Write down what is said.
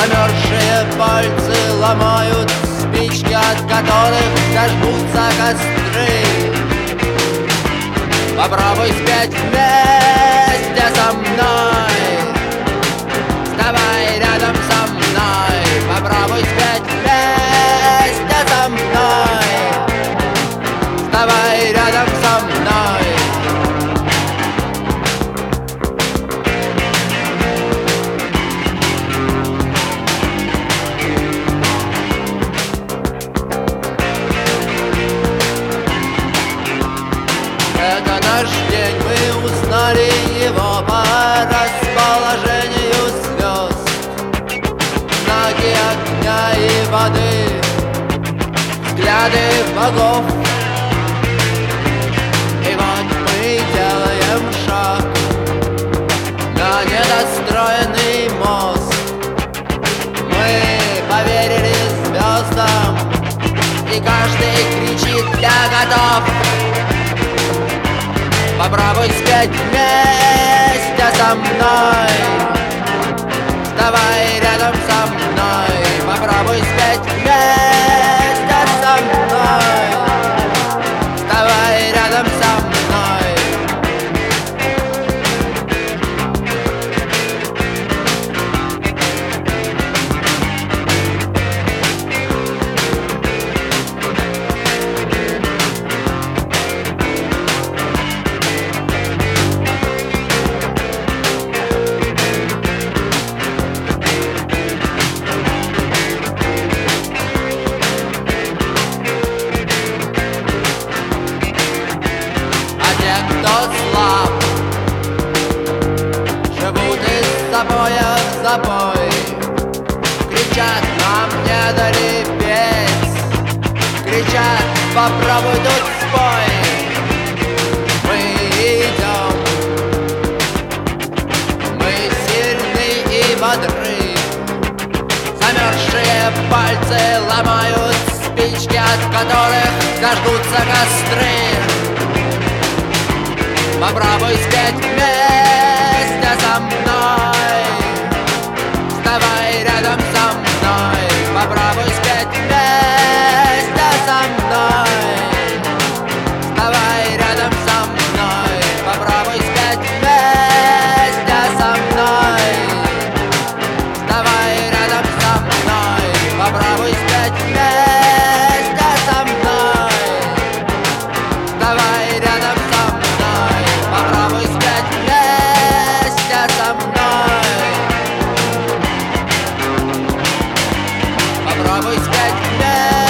Померзшие пальцы ломают спички, от которых зажгутся костры. Попробуй спеть вместе со мной. Взгляды богов. И вот мы делаем шаг. На недостроенный мост. Мы поверили звездам, и каждый кричит «Я готов!» Попробуй спеть вместе со мной. Вставай рядом со мной. Попробуй спеть вместе попробуй тут спой. Мы идем. Мы сильны и бодры. Замерзшие пальцы ломают спички, от которых зажгутся костры. Попробуй спеть вместе со мной. Вставай рядом со мной. Попробуй спеть вместе Попробуй спеть вместе